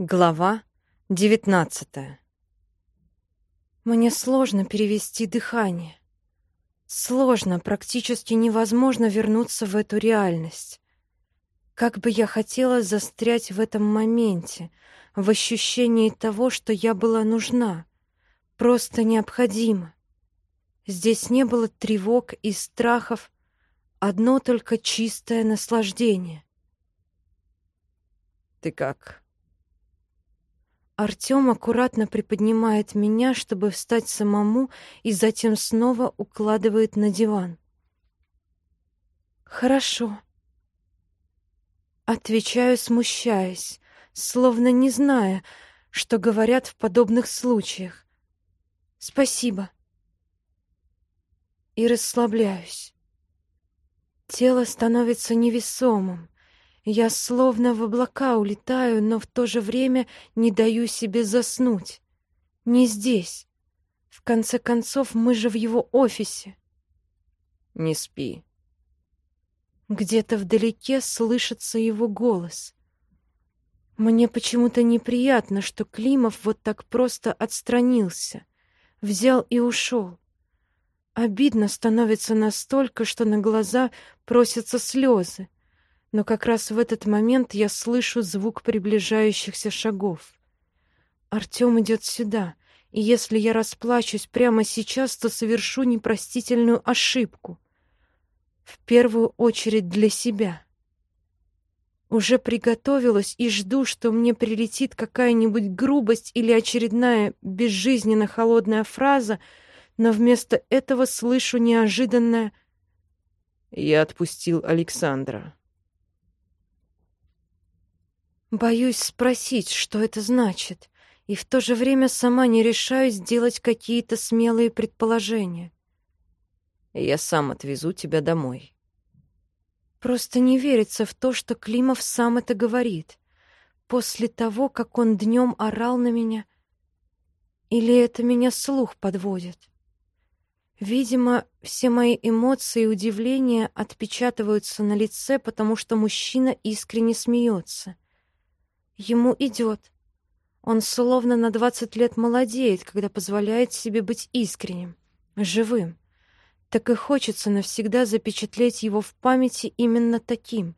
Глава девятнадцатая. Мне сложно перевести дыхание. Сложно, практически невозможно вернуться в эту реальность. Как бы я хотела застрять в этом моменте, в ощущении того, что я была нужна, просто необходима. Здесь не было тревог и страхов, одно только чистое наслаждение. «Ты как?» Артём аккуратно приподнимает меня, чтобы встать самому, и затем снова укладывает на диван. «Хорошо». Отвечаю, смущаясь, словно не зная, что говорят в подобных случаях. «Спасибо». И расслабляюсь. Тело становится невесомым. Я словно в облака улетаю, но в то же время не даю себе заснуть. Не здесь. В конце концов, мы же в его офисе. Не спи. Где-то вдалеке слышится его голос. Мне почему-то неприятно, что Климов вот так просто отстранился, взял и ушел. Обидно становится настолько, что на глаза просятся слезы но как раз в этот момент я слышу звук приближающихся шагов. Артём идет сюда, и если я расплачусь прямо сейчас, то совершу непростительную ошибку. В первую очередь для себя. Уже приготовилась и жду, что мне прилетит какая-нибудь грубость или очередная безжизненно холодная фраза, но вместо этого слышу неожиданное «Я отпустил Александра». Боюсь спросить, что это значит, и в то же время сама не решаюсь сделать какие-то смелые предположения. Я сам отвезу тебя домой. Просто не верится в то, что Климов сам это говорит. После того, как он днем орал на меня. Или это меня слух подводит? Видимо, все мои эмоции и удивления отпечатываются на лице, потому что мужчина искренне смеется. Ему идет. Он словно на двадцать лет молодеет, когда позволяет себе быть искренним, живым. Так и хочется навсегда запечатлеть его в памяти именно таким.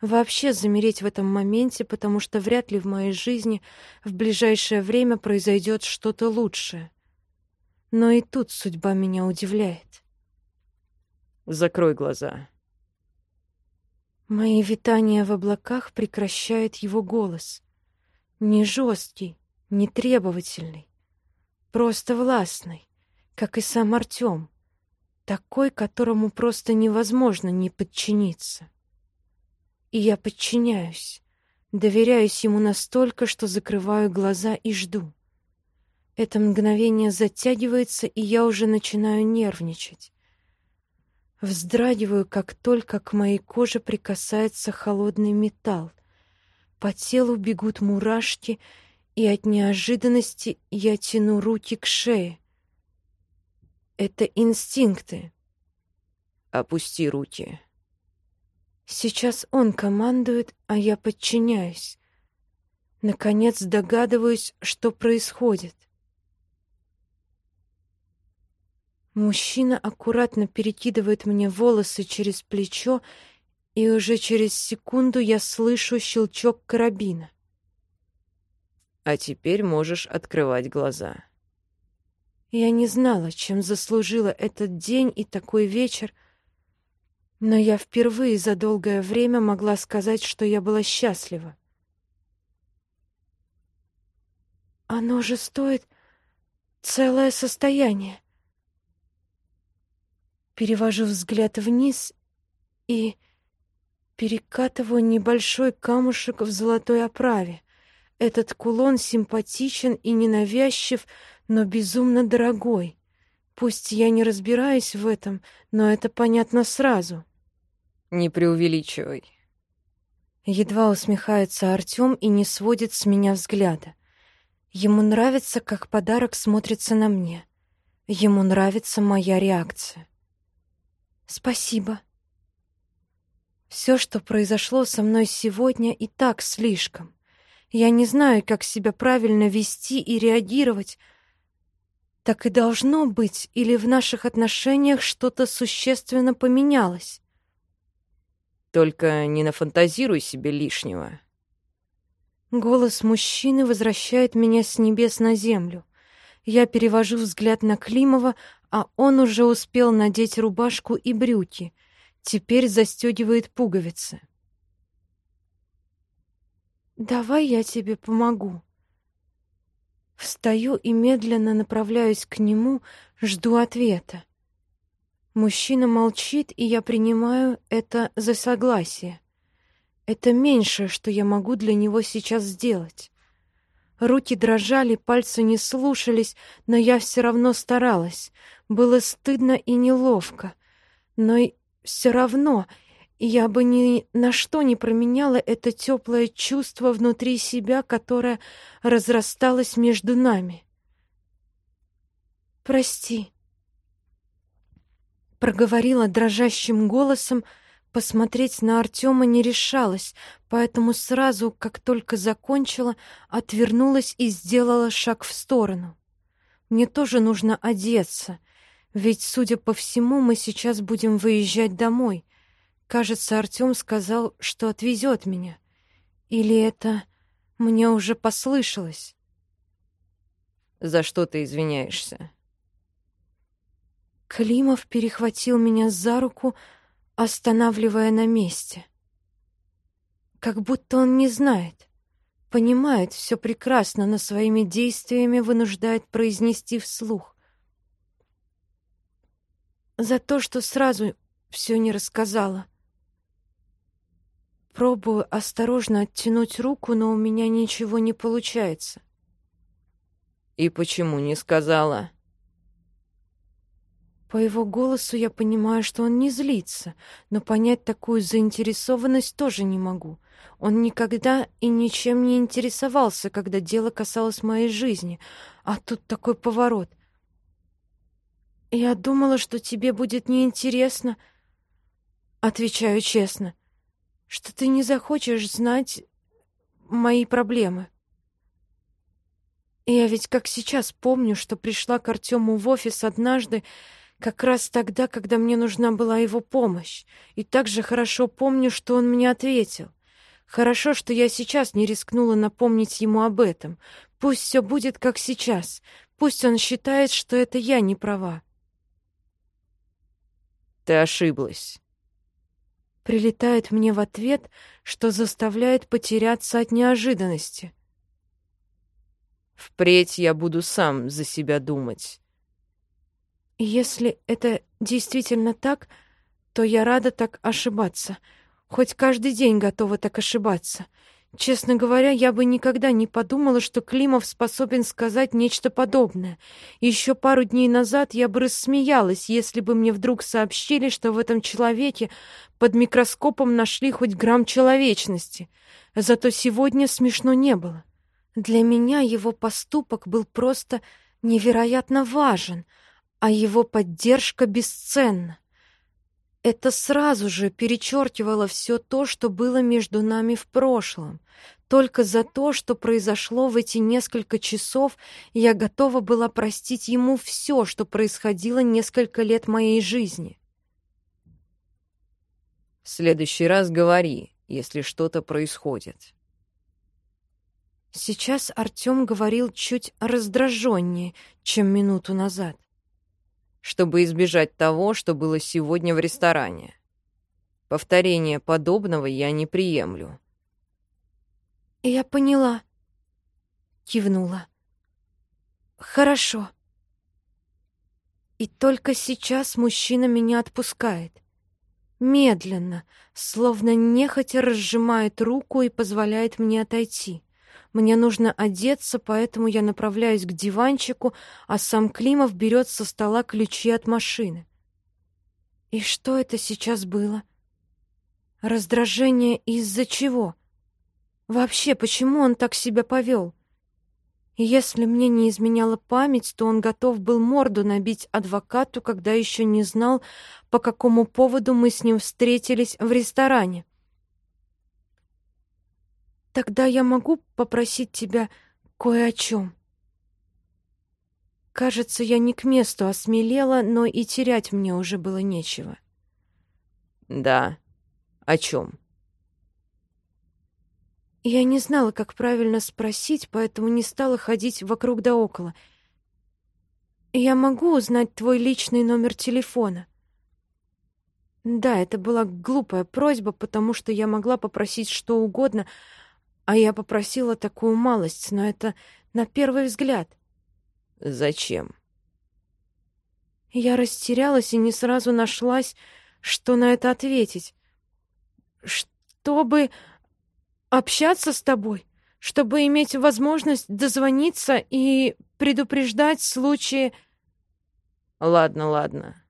Вообще замереть в этом моменте, потому что вряд ли в моей жизни в ближайшее время произойдет что-то лучшее. Но и тут судьба меня удивляет. Закрой глаза. Мои витания в облаках прекращает его голос. Не жесткий, не требовательный, просто властный, как и сам Артём, такой, которому просто невозможно не подчиниться. И я подчиняюсь, доверяюсь ему настолько, что закрываю глаза и жду. Это мгновение затягивается, и я уже начинаю нервничать. Вздрагиваю, как только к моей коже прикасается холодный металл. По телу бегут мурашки, и от неожиданности я тяну руки к шее. Это инстинкты. Опусти руки. Сейчас он командует, а я подчиняюсь. Наконец догадываюсь, что происходит. Мужчина аккуратно перекидывает мне волосы через плечо, и уже через секунду я слышу щелчок карабина. А теперь можешь открывать глаза. Я не знала, чем заслужила этот день и такой вечер, но я впервые за долгое время могла сказать, что я была счастлива. Оно же стоит целое состояние. Перевожу взгляд вниз и перекатываю небольшой камушек в золотой оправе. Этот кулон симпатичен и ненавязчив, но безумно дорогой. Пусть я не разбираюсь в этом, но это понятно сразу. Не преувеличивай. Едва усмехается Артём и не сводит с меня взгляда. Ему нравится, как подарок смотрится на мне. Ему нравится моя реакция. Спасибо. Все, что произошло со мной сегодня, и так слишком. Я не знаю, как себя правильно вести и реагировать. Так и должно быть, или в наших отношениях что-то существенно поменялось? Только не нафантазируй себе лишнего. Голос мужчины возвращает меня с небес на землю. Я перевожу взгляд на Климова, а он уже успел надеть рубашку и брюки. Теперь застегивает пуговицы. «Давай я тебе помогу». Встаю и медленно направляюсь к нему, жду ответа. Мужчина молчит, и я принимаю это за согласие. Это меньшее, что я могу для него сейчас сделать. Руки дрожали, пальцы не слушались, но я все равно старалась. Было стыдно и неловко. Но все равно я бы ни на что не променяла это теплое чувство внутри себя, которое разрасталось между нами. «Прости», — проговорила дрожащим голосом, посмотреть на Артема не решалась, поэтому сразу, как только закончила, отвернулась и сделала шаг в сторону. Мне тоже нужно одеться, ведь, судя по всему, мы сейчас будем выезжать домой. Кажется, Артём сказал, что отвезет меня. Или это мне уже послышалось? За что ты извиняешься? Климов перехватил меня за руку, останавливая на месте. Как будто он не знает, понимает все прекрасно, но своими действиями вынуждает произнести вслух. За то, что сразу все не рассказала. Пробую осторожно оттянуть руку, но у меня ничего не получается. «И почему не сказала?» По его голосу я понимаю, что он не злится, но понять такую заинтересованность тоже не могу. Он никогда и ничем не интересовался, когда дело касалось моей жизни, а тут такой поворот. «Я думала, что тебе будет неинтересно», — отвечаю честно что ты не захочешь знать мои проблемы. Я ведь как сейчас помню, что пришла к Артему в офис однажды, как раз тогда, когда мне нужна была его помощь, и также хорошо помню, что он мне ответил. Хорошо, что я сейчас не рискнула напомнить ему об этом. Пусть все будет как сейчас. Пусть он считает, что это я не права. Ты ошиблась прилетает мне в ответ, что заставляет потеряться от неожиданности. Впредь я буду сам за себя думать. Если это действительно так, то я рада так ошибаться. Хоть каждый день готова так ошибаться. Честно говоря, я бы никогда не подумала, что Климов способен сказать нечто подобное. Еще пару дней назад я бы рассмеялась, если бы мне вдруг сообщили, что в этом человеке под микроскопом нашли хоть грамм человечности. Зато сегодня смешно не было. Для меня его поступок был просто невероятно важен, а его поддержка бесценна. Это сразу же перечеркивало все то, что было между нами в прошлом. Только за то, что произошло в эти несколько часов, я готова была простить ему все, что происходило несколько лет моей жизни. В следующий раз говори, если что-то происходит. Сейчас Артём говорил чуть раздраженнее, чем минуту назад чтобы избежать того, что было сегодня в ресторане. Повторение подобного я не приемлю. «Я поняла», — кивнула. «Хорошо». И только сейчас мужчина меня отпускает. Медленно, словно нехотя разжимает руку и позволяет мне отойти. Мне нужно одеться, поэтому я направляюсь к диванчику, а сам Климов берет со стола ключи от машины. И что это сейчас было? Раздражение из-за чего? Вообще, почему он так себя повел? Если мне не изменяла память, то он готов был морду набить адвокату, когда еще не знал, по какому поводу мы с ним встретились в ресторане. Тогда я могу попросить тебя кое о чем. Кажется, я не к месту осмелела, но и терять мне уже было нечего. Да. О чем? Я не знала, как правильно спросить, поэтому не стала ходить вокруг да около. Я могу узнать твой личный номер телефона? Да, это была глупая просьба, потому что я могла попросить что угодно, а я попросила такую малость, но это на первый взгляд. Зачем? Я растерялась и не сразу нашлась, что на это ответить. Чтобы общаться с тобой, чтобы иметь возможность дозвониться и предупреждать в случае... Ладно, ладно.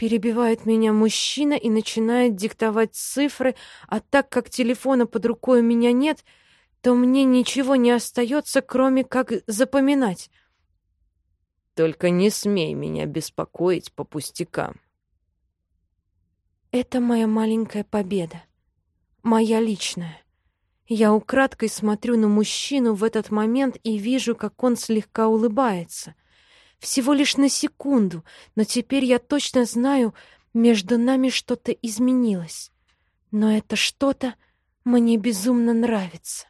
Перебивает меня мужчина и начинает диктовать цифры, а так как телефона под рукой у меня нет, то мне ничего не остается, кроме как запоминать. Только не смей меня беспокоить по пустякам. Это моя маленькая победа. Моя личная. Я украдкой смотрю на мужчину в этот момент и вижу, как он слегка улыбается. Всего лишь на секунду, но теперь я точно знаю, между нами что-то изменилось. Но это что-то мне безумно нравится.